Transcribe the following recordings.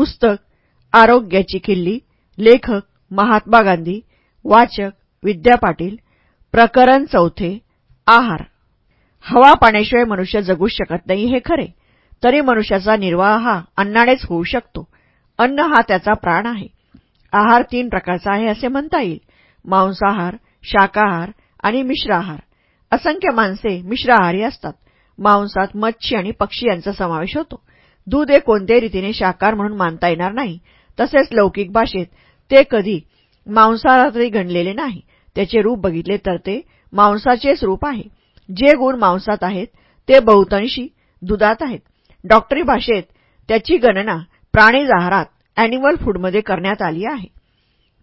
पुस्तक आरोग्याची किल्ली लेखक महात्मा गांधी वाचक विद्या पाटील प्रकरण चौथे आहार. हवा पाण्याशिवाय मनुष्य जगू शकत नाही हे खरे तरी मनुष्याचा निर्वाह हा अन्नानेच होऊ शकतो. अन्न हा त्याचा प्राण आहे. आहार तीन प्रकारचा आहे असे म्हणता येईल. मांसाहार शाकाहार आणि मिश्राहार. असंख्य माणसे मिश्राहारी असतात. मांसात मच्छी आणि पक्षी यांचा समावेश होतो. दूध हे कोणत्याही रीतीने शाकार म्हणून मानता येणार नाही. तसेच लौकिक भाषेत ते कधी मांसाहारातही गणलेले नाही. त्याचे रूप बघितले तर ते मांसाचेच रूप आहे. जे गुण मांसात आहेत ते बहुतांशी दुधात आहेत. डॉक्टरी भाषेत त्याची गणना प्राणीज आहारात अॅनिमल फूडमध्ये करण्यात आली आहे.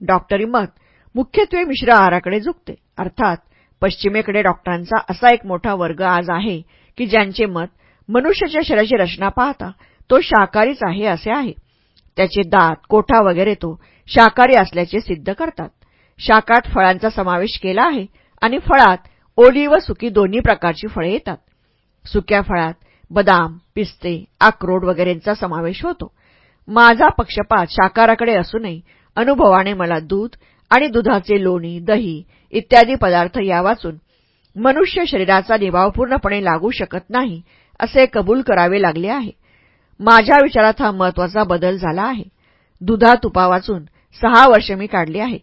डॉक्टरी मत मुख्यत्वे मिश्र आहाराकडे झुकते. अर्थात पश्चिमेकडे डॉक्टरांचा असा एक मोठा वर्ग आज आहे की ज्यांचे मत मनुष्याच्या शरीराची रचना पाहता तो शाकाहारीच आहे असे आहे. त्याचे दात कोठा वगैरे तो शाकाहारी असल्याचे सिद्ध करतात. शाकात फळांचा समावेश केला आहे आणि फळात ओली व सुकी दोन्ही प्रकारची फळे येतात. सुक्या फळात बदाम पिस्ते अक्रोड वगैरेंचा समावेश होतो. माझा पक्षपात शाकाहाराकडे असूनही अनुभवाने मला दूध आणि दुधाचे लोणी दही इत्यादी पदार्थ या वाचून मनुष्य शरीराचा निभाव पूर्णपणे लागू शकत नाही असे कबूल करावे लागले आहे. माझ्या विचारात हा महत्त्वाचा बदल झाला आहे. दुधा तुपा वाचून सहा वर्ष मी काढली आहेत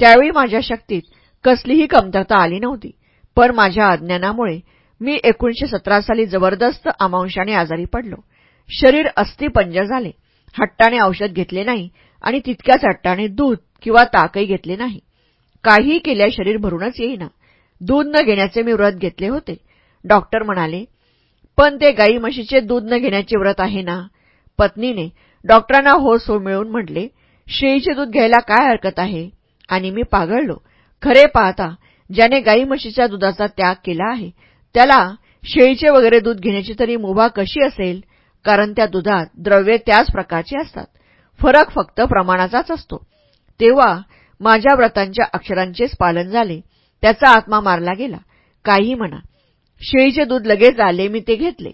त्यावेळी माझ्या शक्तीत कसलीही कमतरता आली नव्हती पण माझ्या अज्ञानामुळे मी एकोणीशे सतरा साली जबरदस्त अमांशाने आजारी पडलो. शरीर अस्थिपंज झाले. हट्टाने औषध घेतले नाही आणि तितक्याच हट्टाने दूध किंवा ताकही घेतले नाही. काहीही केल्या शरीर भरूनच येईना. दूध न घेण्याचे मी व्रत घेतले होते. डॉक्टर म्हणाले पण ते गाई म्हशीचे दूध न घेण्याचे व्रत आहे ना? पत्नीने डॉक्टरांना हो सो मिळून म्हटले शेळीचे दूध घ्यायला काय हरकत आहे? आणि मी पागळलो. खरे पाहता ज्याने गाई म्हशीच्या दुधाचा त्याग केला आहे त्याला शेळीचे वगैरे दूध घेण्याची तरी मुभा कशी असेल? कारण त्या दुधात द्रव्ये त्याच प्रकारची असतात. फरक फक्त प्रमाणाचाच असतो. तेव्हा माझ्या व्रतांच्या अक्षरांचेच पालन झाले. त्याचा आत्मा मारला गेला. काही म्हणा. शेळीचे दूध लगेच आले मी ते घेतले.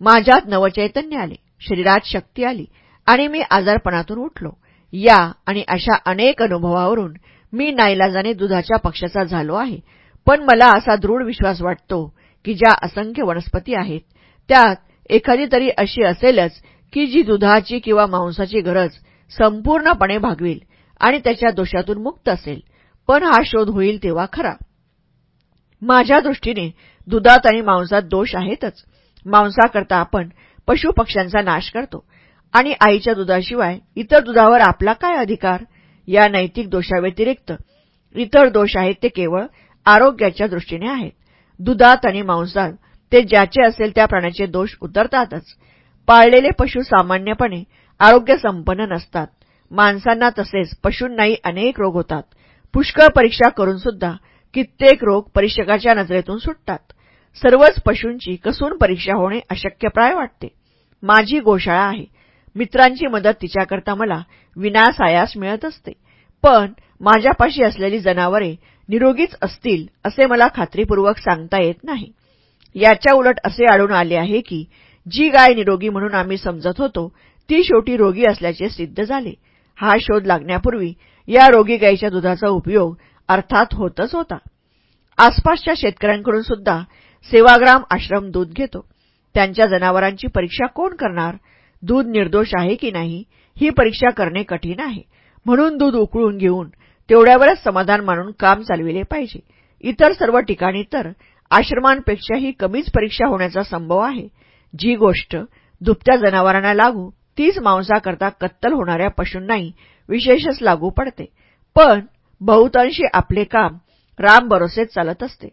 माझ्यात नवचैतन्य आले शरीरात शक्ती आली आणि मी आजारपणातून उठलो. या आणि अशा अनेक अनुभवावरून मी नाईलाजाने दुधाच्या पक्षाचा झालो आहे. पण मला असा दृढ विश्वास वाटतो की ज्या असंख्य वनस्पती आहेत त्यात एखादी तरी अशी असेलच की जी दुधाची किंवा मांसाची गरज संपूर्णपणे भागवेल आणि त्याच्या दोषातून मुक्त असेल. पण हा शोध होईल तेव्हा खरा. माझ्या दृष्टीने दुधात आणि मांसात दोष आहेतच. मांसाकरता आपण पशुपक्ष्यांचा नाश करतो. आणि आईच्या दुधाशिवाय इतर दुधावर आपला काय अधिकार? या नैतिक दोषाव्यतिरिक्त इतर दोष आहेत ते केवळ आरोग्याच्या दृष्टीने आहेत. दुधात आणि मांसात ते ज्याचे असेल त्या प्राण्याचे दोष उतरतातच. पाळलेले पशु सामान्यपणे आरोग्यसंपन्न नसतात. माणसांना तसेच पशूंनाही अनेक रोग होतात. पुष्कळ परीक्षा करून सुद्धा कित्येक रोग परीक्षकाच्या नजरेतून सुटतात. सर्वच पशूंची कसून परीक्षा होणे अशक्यप्राय वाटते. माझी गोशाळा आहे. मित्रांची मदत तिच्याकरता मला विनासायास मिळत असते. पण माझ्यापाशी असलेली जनावरे निरोगीच असतील असे मला खात्रीपूर्वक सांगता येत नाही. याच्या उलट असे आढळून आले आहे की जी गाय निरोगी म्हणून आम्ही समजत होतो ती शेवटी रोगी असल्याचे सिद्ध झाले. हा शोध लागण्यापूर्वी या रोगी गायीच्या दुधाचा उपयोग अर्थात होतच होता. आसपासच्या शेतकऱ्यांकडून सुद्धा सेवाग्राम आश्रम दूध घेतो. त्यांच्या जनावरांची परीक्षा कोण करणार? दूध निर्दोष आहे की नाही? ही परीक्षा करणे कठीण आहे. म्हणून दूध उकळून घेऊन तेवढ्यावरच समाधान मानून काम चालविले पाहिजे. इतर सर्व ठिकाणी तर आश्रमांपेक्षाही कमीच परीक्षा होण्याचा संभव आहे. जी गोष्ट दुभत्या जनावरांना लागू तीच मांसाकरता कत्तल होणाऱ्या पशूंनाही विशेषच लागू पडते. पण बहुतांशी आपले काम राम भरोसेच चालत असते.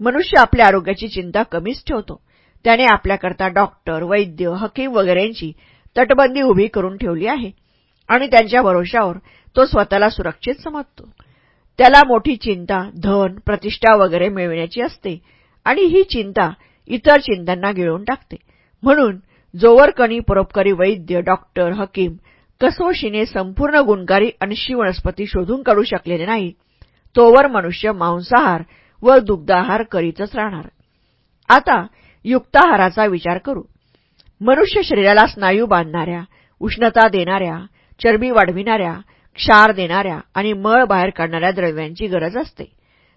मनुष्य आपल्या आरोग्याची चिंता कमीच ठेवतो. त्याने आपल्याकरता डॉक्टर वैद्य हकीम वगैरेंची तटबंदी उभी करून ठेवली आहे आणि त्यांच्या भरोशावर तो स्वतःला सुरक्षित समजतो. त्याला मोठी चिंता धन प्रतिष्ठा वगैरे मिळविण्याची असते आणि ही चिंता इतर चिंतांना गिळून टाकते. म्हणून जोवर कणी परोपकारी वैद्य डॉक्टर हकीम कसोशीने संपूर्ण गुणकारी अंशी वनस्पती शोधून काढू शकलेले नाही. तोवर मनुष्य मांसाहार व दुग्धाहार करीतच राहणार. आता युक्ताहाराचा विचार करू. मनुष्य शरीराला स्नायू बांधणाऱ्या उष्णता देणाऱ्या चरबी वाढविणाऱ्या क्षार देणाऱ्या आणि मळ बाहेर काढणाऱ्या द्रव्यांची गरज असते.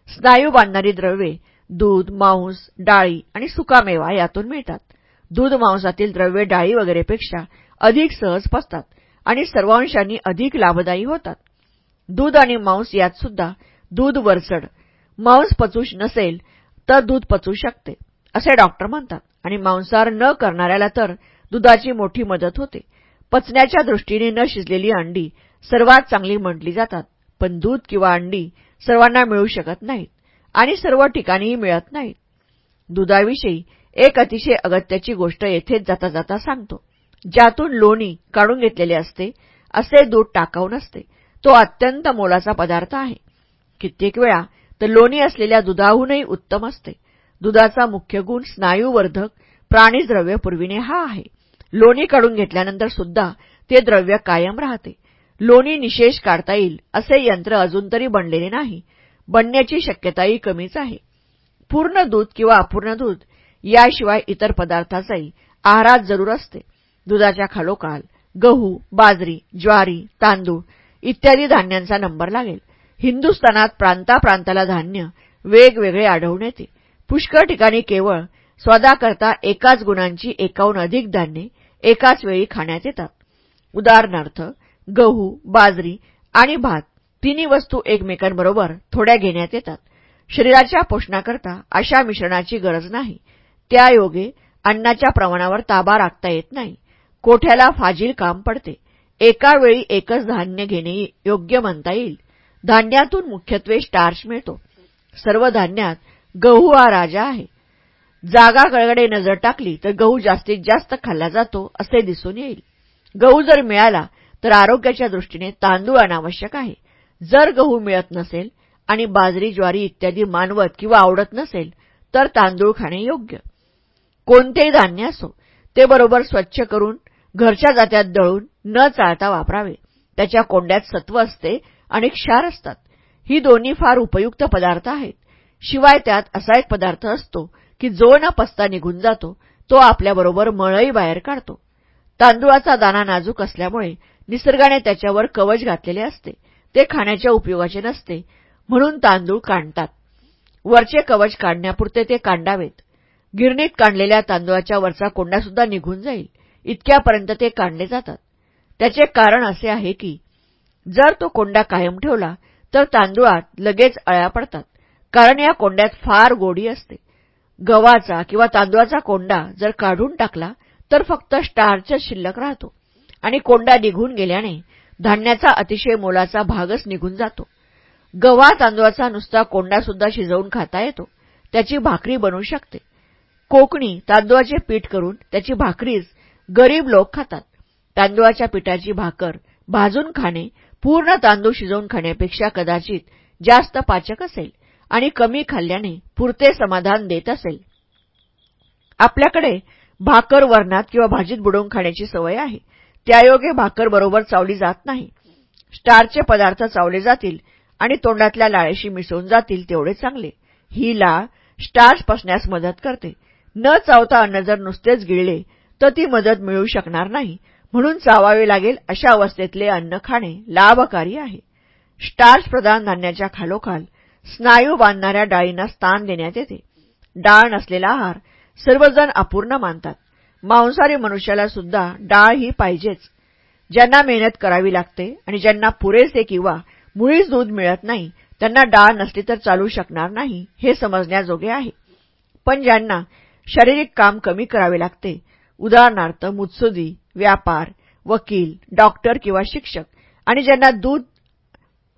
स्नायू बांधणारी द्रव्ये दूध मांस डाळी आणि सुकामेवा यातून मिळतात. दूध मांसातील द्रव्ये डाळी वगैरेपेक्षा अधिक सहज पसतात आणि सर्वांशांनी अधिक लाभदायी होतात. दूध आणि मांस यात सुद्धा दूध वरचढ मांस पचू नसेल तर दूध पचू शकते असे डॉक्टर म्हणतात. आणि मांसाहार न करणाऱ्याला तर दुधाची मोठी मदत होते. पचण्याच्या दृष्टीने न शिजलेली अंडी सर्वात चांगली म्हटली जातात पण दूध किंवा अंडी सर्वांना मिळू शकत नाहीत आणि सर्व ठिकाणीही मिळत नाहीत. दुधाविषयी एक अतिशय अगत्याची गोष्ट येथेच जाता जाता सांगतो. ज्यातून लोणी काढून घेतलेले असते असे दूध टाकाऊ नसते. तो अत्यंत मोलाचा पदार्थ आहे. कित्येक वेळा तर लोणी असलेल्या दुधाहूनही उत्तम असते. दुधाचा मुख्य गुण स्नायूवर्धक प्राणीद्रव्य पूर्वीने हा आहे. लोणी काढून घेतल्यानंतर सुद्धा ते द्रव्य कायम राहते. लोणी निशेष काढता येईल असे यंत्र अजून तरी बनलेले नाही. बनण्याची शक्यताही कमीच आहे. पूर्ण दूध किंवा अपूर्ण दूध याशिवाय इतर पदार्थाचाही आहारात जरूर असते. दुधाच्या खालोखाल गहू बाजरी ज्वारी तांदूळ इत्यादी धान्यांचा नंबर लागेल. हिंदुस्थानात प्रांताप्रांताला धान्य वेगवेगळे आढळून येते. पुष्कळ ठिकाणी केवळ स्वादाकरता एकाच गुणांची एकाहून अधिक धान्ये एकाच वेळी खाण्यात येतात. उदाहरणार्थ गहू बाजरी आणि भात तिन्ही वस्तू एकमेकांबरोबर थोड्या घेण्यात येतात. शरीराच्या पोषणाकरता अशा मिश्रणाची गरज नाही. त्यायोगे अन्नाच्या प्रमाणावर ताबा राखता येत नाही. कोठ्याला फाजील काम पडते. एका वेळी एकच धान्य घेणे योग्य म्हणता येईल. धान्यातून मुख्यत्वे स्टार्च मिळतो. सर्व धान्यात गहू हा राजा आहे. जागा गळगडे नजर टाकली तर गहू जास्तीत जास्त खाल्ला जातो असे दिसून येईल. गहू जर मिळाला तर आरोग्याच्या दृष्टीने तांदूळ अनावश्यक आहे. जर गहू मिळत नसेल आणि बाजरी ज्वारी इत्यादी मानवत किंवा आवडत नसेल तर तांदूळ खाणे योग्य. कोणतेही धान्य असो ते बरोबर स्वच्छ करून घरच्या जात्यात दळून न चाळता वापरावे. त्याच्या कोंड्यात सत्व असते आणि क्षार असतात. ही दोन्ही फार उपयुक्त पदार्थ आहेत. शिवाय त्यात असा एक पदार्थ असतो की जो न पसता निघून जातो तो आपल्याबरोबर मळही बाहेर काढतो. तांदुळाचा दाना नाजूक असल्यामुळे निसर्गाने त्याच्यावर कवच घातलेले असते. ते खाण्याच्या उपयोगाचे नसते म्हणून तांदूळ काढतात. वरचे कवच काढण्यापुरते ते कांडावेत. गिरणीत काढलेल्या तांदूळाच्या वरचा कोंडासुद्धा निघून जाईल. इतक्यापर्यंत ते काढले जातात. त्याचे कारण असे आहे की जर तो कोंडा कायम ठेवला तर तांदूळात लगेच अळ्या पडतात. कारण या कोंड्यात फार गोडी असते. गव्हाचा किंवा तांदूळाचा कोंडा जर काढून टाकला तर फक्त स्टार्चच शिल्लक राहतो. आणि कोंडा निघून गेल्याने धान्याचा अतिशय मोलाचा भागच निघून जातो. गव्हा तांदूळाचा नुसता कोंडासुद्धा शिजवून खाता येतो. त्याची भाकरी बनवू शकते. कोकणी तांदूळाचे पीठ करून त्याची भाकरीच गरीब लोक खातात. तांदूळाच्या पिठाची भाकर भाजून खाणे पूर्ण तांदूळ शिजवून खाण्यापेक्षा कदाचित जास्त पाचक असेल आणि कमी खाल्ल्याने पुरते समाधान देत असेल. आपल्याकडे भाकर वरणात किंवा भाजीत बुडवून खाण्याची सवय आहे. त्यायोगे भाकर बरोबर चावली जात नाही. स्टारचे पदार्थ चावले जातील आणि तोंडातल्या लाळेशी मिसळून जातील तेवढे चांगले. ही लाळ स्टार्च पसण्यास मदत करते. न चावता अन्न जर नुसतेच गिळले तर ती मदत मिळू शकणार नाही. म्हणून चावावे लागेल अशा अवस्थेतले अन्न खाणे लाभकारी आहे. स्टार्च प्रधान धान्याच्या खालोखाल स्नायू बांधणाऱ्या डाळींना स्थान देण्यात येते. डाळ नसलेला आहार सर्वजण अपूर्ण मानतात. मांसाहारी मनुष्याला सुद्धा डाळ ही पाहिजेच. ज्यांना मेहनत करावी लागते आणि ज्यांना पुरेसे किंवा मुळीच दूध मिळत नाही त्यांना डाळ नसली तर चालू शकणार नाही हे समजण्याजोगे आहे. पण ज्यांना शारीरिक काम कमी करावे लागते उदाहरणार्थ मुत्सुदी व्यापार वकील डॉक्टर किंवा शिक्षक. आणि ज्यांना दूध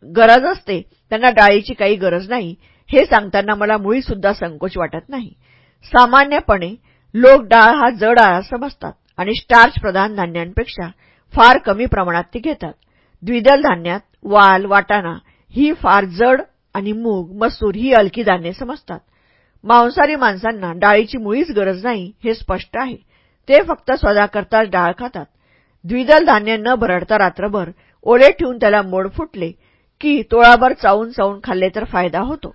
गरज असते त्यांना डाळीची काही गरज नाही. हे सांगताना मला मुळीसुद्धा संकोच वाटत नाही. सामान्यपणे लोक डाळ हा जड आळा समजतात आणि स्टार्च प्रधान धान्यांपेक्षा फार कमी प्रमाणात ती घेतात. द्विदल धान्यात वाल वाटाणा ही फार जड आणि मूग मसूर ही हलकी धान्ये समजतात. मांसाहारी माणसांना डाळीची मुळीच गरज नाही हे स्पष्ट आहे. ते फक्त स्वतःकरताच डाळ खातात. द्विदल धान्य न भरडता रात्रभर ओले ठेवून त्याला मोड फुटले की तोळाभर चावून चावून खाल्ले तर फायदा होतो.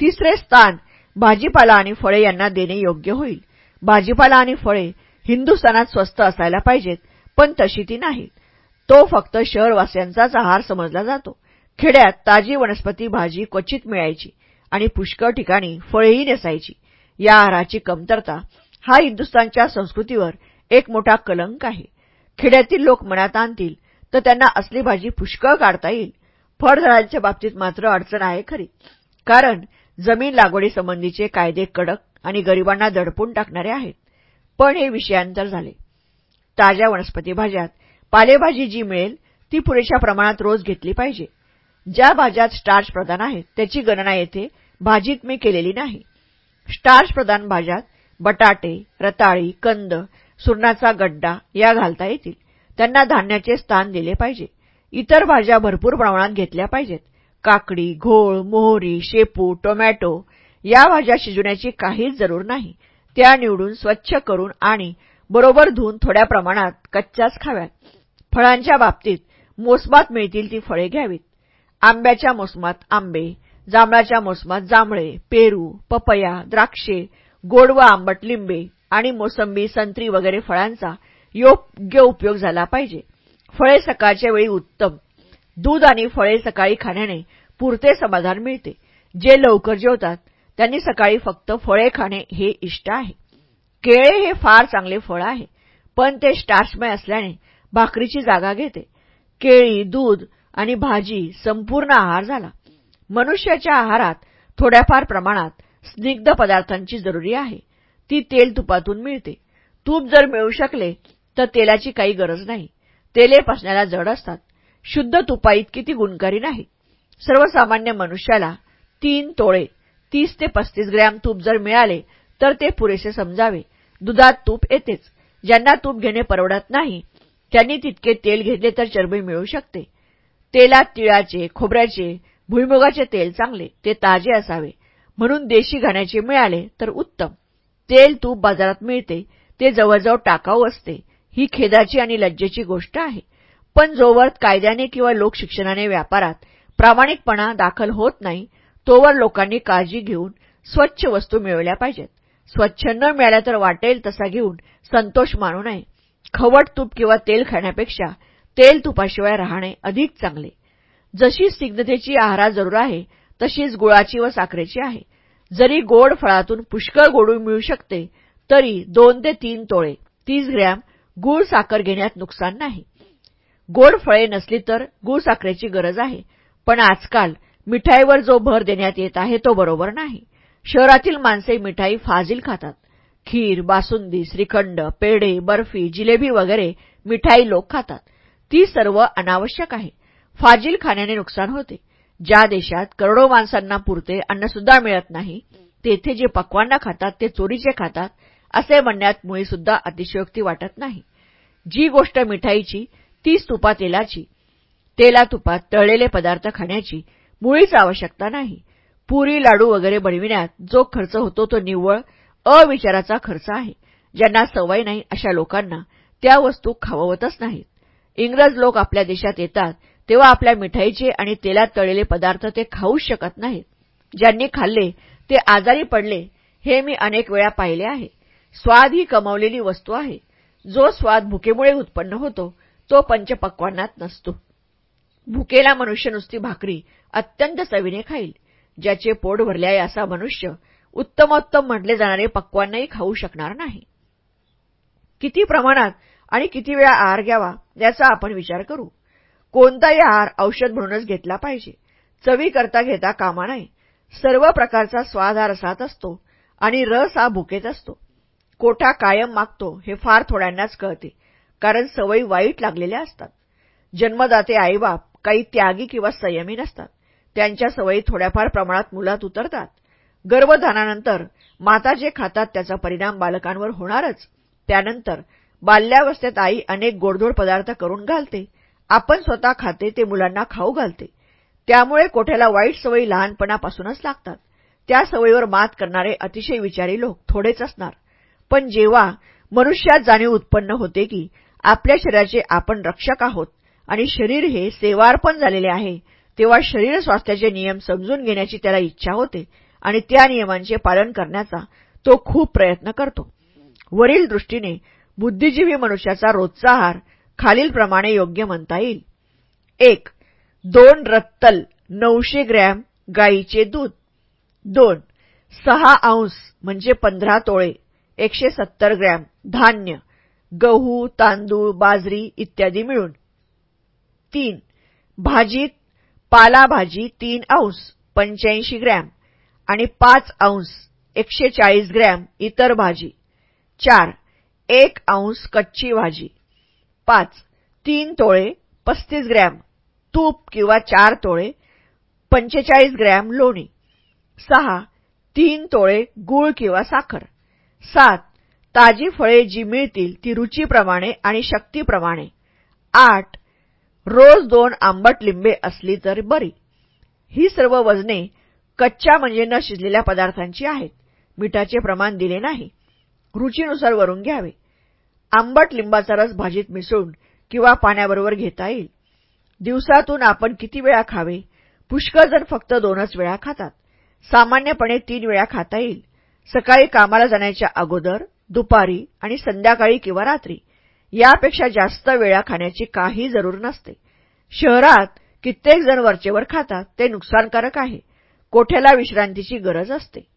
तिसरे स्थान भाजीपाला आणि फळे यांना देणे योग्य होईल. भाजीपाला आणि फळे हिंदुस्थानात स्वस्त असायला पाहिजेत पण तशी ती नाही. तो फक्त शहरवासियांचाच आहार समजला जातो. खेड्यात ताजी वनस्पती भाजी क्वचित मिळायची आणि पुष्कळ ठिकाणी फळेही नसायची. या आहाराची कमतरता हा हिंदुस्थानच्या संस्कृतीवर एक मोठा कलंक आहे. खेड्यातील लोक मनात आणतील तर त्यांना असली भाजी पुष्कळ काढता येईल. फळझाडांच्या बाबतीत मात्र अडचण आहे खरी. कारण जमीन लागवडीसंबंधीचे कायदे कडक आणि गरिबांना दडपून टाकणारे आहेत. पण हे विषयांतर झाले. ताज्या वनस्पती भाज्यात पालेभाजी जी मिळेल ती पुरेशा प्रमाणात रोज घेतली पाहिजे. ज्या भाज्यात स्टार्च प्रदान आहेत त्याची गणना येथे भाजीत मी केलेली नाही. स्टार्च प्रदान भाज्यात बटाटे रताळी कंद सुरणाचा गड्डा या घालता येतील. त्यांना धान्याचे स्थान दिले पाहिजे. इतर भाज्या भरपूर प्रमाणात घेतल्या पाहिजेत. काकडी घोळ मोहरी शेपू टोमॅटो या भाज्या शिजवण्याची काहीच जरूर नाही. त्या निवडून स्वच्छ करून आणि बरोबर धुवून थोड्या प्रमाणात कच्च्याच खाव्यात. फळांच्या बाबतीत मोसमात मिळतील ती फळे घ्यावीत. आंब्याच्या मोसमात आंबे जांभळाच्या मोसमात जांभळे पेरू पपया द्राक्षे गोड व आंबट लिंबे आणि मोसंबी संत्री वगैरे फळांचा योग्य उपयोग झाला पाहिजे. फळे सकाळच्या वेळी उत्तम. दूध आणि फळे सकाळी खाण्याने पुरते समाधान मिळते. जे लवकर जेवतात त्यांनी सकाळी फक्त फळे खाणे हे इष्ट आहे. केळे हे फार चांगले फळ आहे पण ते स्टार्चमय असल्याने भाकरीची जागा घेते. केळी दूध आणि भाजी संपूर्ण आहार झाला. मनुष्याच्या आहारात थोड्याफार प्रमाणात स्निग्ध पदार्थांची जरुरी आहे. ती तेल तुपातून मिळते. तूप जर मिळू शकले तर तेलाची काही गरज नाही. तेले पसण्याला जड असतात. शुद्ध तुपाईत ती गुणकारी नाही. सर्वसामान्य मनुष्याला तीन तोळे तीस ते पस्तीस ग्रॅम तूप जर मिळाले तर ते पुरेसे समजावे. दुधात तूप येतेच. ज्यांना तूप घेणे परवडत नाही त्यांनी तितके तेल घेतले तर चरबी मिळू शकते. तेलात तिळाचे खोबऱ्याचे भुईमुगाचे तेल चांगले ते ताजे असावे. म्हणून देशी घाण्याचे मिळाले तर उत्तम. तेल तूप बाजारात मिळते ते जवळजवळ टाकाऊ असते. ही खेदाची आणि लज्जेची गोष्ट आहे. पण जोवर कायद्याने किंवा लोकशिक्षणाने व्यापारात प्रामाणिकपणा दाखल होत नाही तोवर लोकांनी काळजी घेऊन स्वच्छ वस्तू मिळवल्या पाहिजेत. स्वच्छ न मिळाल्या तर वाटेल तसा घेऊन संतोष मानू नये. खवट तूप किंवा तेल खाण्यापेक्षा तेल तुपाशिवाय राहणे अधिक चांगले. जशी स्निग्धतेची आहारा जरूर आहे तशीच गुळाची व साखरेची आहे. जरी गोड फळातून पुष्कळ गोडू मिळू शकते तरी दोन ते तीन तोळे तीस ग्रॅम गूळ साखर घेण्यात नुकसान नाही. गोड फळे नसली तर गूळ साखरेची गरज आहे पण आजकाल मिठाईवर जो भर देण्यात येत आहे तो बरोबर नाही. शहरातील माणसे मिठाई फाजील खातात. खीर बासुंदी श्रीखंड पेढे बर्फी जिलेबी वगैरे मिठाई लोक खातात. ती सर्व अनावश्यक आहे. फाजील खाण्याने नुकसान होते. ज्या देशात करोडो माणसांना पुरते अन्नसुद्धा मिळत नाही तेथे जे पक्वांना खातात ते चोरीचे खातात असे म्हणण्यात मुळीसुद्धा अतिशयोक्ती वाटत नाही. जी गोष्ट मिठाईची तीच तुपा तेलाची. तेला तुपात तळलेले पदार्थ खाण्याची मुळीच आवश्यकता नाही. पुरी लाडू वगैरे बनविण्यात जो खर्च होतो तो निव्वळ अविचाराचा खर्च आहे. ज्यांना सवय नाही अशा लोकांना त्या वस्तू खाववतच नाहीत. इंग्रज लोक आपल्या देशात येतात तेव्हा आपल्या मिठाईचे आणि तेलात तळलेले पदार्थ ते खाऊच शकत नाहीत. ज्यांनी खाल्ले ते आजारी पडले हे मी अनेक वेळा पाहिले आहे. स्वाद ही कमावलेली वस्तू आहे. जो स्वाद भुकेमुळे उत्पन्न होतो तो पंचपक्वांनात नसतो. भुकेला मनुष्य नुसती भाकरी अत्यंत चवीने खाईल. ज्याचे पोट भरले आहे असा मनुष्य उत्तमोत्तम म्हटले जाणारे पक्वांनाही खाऊ शकणार नाही. किती प्रमाणात आणि किती वेळा आहार घ्यावा याचा आपण विचार करू. कोणताही आहार औषध म्हणूनच घेतला पाहिजे. चवी करता घेता कामा नाही. सर्व प्रकारचा स्वाद हा रसात असतो आणि रस हा भुकेत असतो. कोठा कायम मागतो हे फार थोड्यांनाच कळते कारण सवयी वाईट लागलेल्या असतात. जन्मदाते आईबाप काही त्यागी किंवा संयमी नसतात. त्यांच्या सवयी थोड्याफार प्रमाणात मुलात उतरतात. गर्भधानानंतर माता जे खातात त्याचा परिणाम बालकांवर होणारच. त्यानंतर बाल्यावस्थेत आई अनेक गोडधोड पदार्थ करून घालते. आपण स्वतः खाते ते मुलांना खाऊ घालते. त्यामुळे कोठ्याला वाईट सवयी लहानपणापासूनच लागतात. त्या सवयीवर मात करणारे अतिशय विचारी लोक थोडेच असणार. पण जेव्हा मनुष्यात जाणीव उत्पन्न होते की आपल्या शरीराचे आपण रक्षक आहोत आणि शरीर हे सेवार्पण झालेले आहे तेव्हा शरीर स्वास्थ्याचे नियम समजून घेण्याची त्याला इच्छा होते आणि त्या नियमांचे पालन करण्याचा तो खूप प्रयत्न करतो. वरील दृष्टीने बुद्धिजीवी मनुष्याचा रोजचा आहार खालीलप्रमाणे योग्य म्हणता येईल. एक दोन रत्तल नऊशे ग्रॅम गाईचे दूध. दोन सहा अंश म्हणजे पंधरा तोळे एकशे सत्तर ग्रॅम धान्य गहू तांदूळ बाजरी इत्यादी मिळून. तीन भाजीत पालाभाजी तीन अंश पंच्याऐंशी ग्रॅम आणि पाच अंश एकशे चाळीस ग्रॅम इतर भाजी. चार एक अंश कच्ची भाजी. पाच तीन तोळे पस्तीस ग्रॅम. तूप किंवा चार तोळे पंचेचाळीस ग्रॅम लोणी. सहा तीन तोळे गूळ किंवा साखर. सात ताजी फळे जी मिळतील ती रुचीप्रमाणे आणि शक्तीप्रमाणे. आठ रोज दोन आंबट लिंबे असली तर बरी. ही सर्व वजने कच्च्या म्हणजे न शिजलेल्या पदार्थांची आहेत. मिठाचे प्रमाण दिले नाही. रुचीनुसार वरून घ्यावे. आंबट लिंबाचा रस भाजीत मिसळून किंवा पाण्याबरोबर घेता येईल. दिवसातून आपण किती वेळा खावे? पुष्कळ जण फक्त दोनच वेळा खातात. सामान्यपणे तीन वेळा खाता येईल. सकाळी कामाला जाण्याच्या अगोदर दुपारी आणि संध्याकाळी किंवा रात्री. यापेक्षा जास्त वेळा खाण्याची काही जरूर नसते. शहरात कित्येक जण वरचेवर खातात ते नुकसानकारक आहे. कोठ्याला विश्रांतीची गरज असते.